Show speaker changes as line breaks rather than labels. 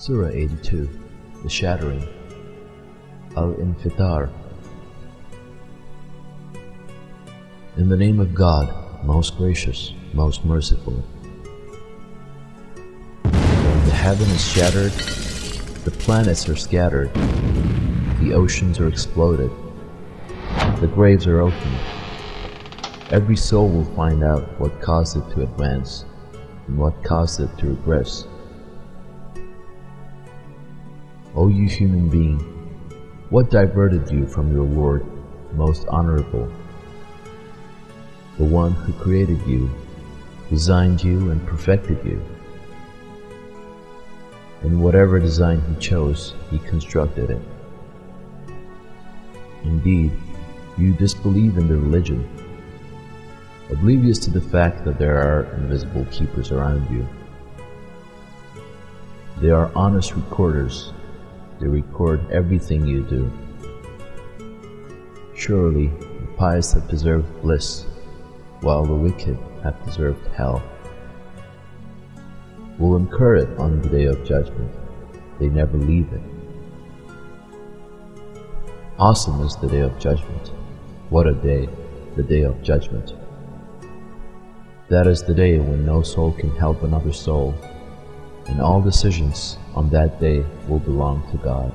Surah 82 The Shattering Al Infitar In the name of God, most gracious, most merciful. When the heaven is shattered, the planets are scattered, the oceans are exploded, the graves are opened. Every soul will find out what caused it to advance and what caused it to regress. O you human being, what diverted you from your Lord, most honorable? The one who created you, designed you, and perfected you. In whatever design he chose, he constructed it. Indeed, you disbelieve in the religion, oblivious to the fact that there are invisible keepers around you. They are honest recorders they record everything you do. Surely the pious have deserved bliss, while the wicked have deserved hell. Will incur it on the day of judgment. They never leave it. Awesome is the day of judgment. What a day, the day of judgment. That is the day when no soul can help another soul and all decisions on that day will belong to God.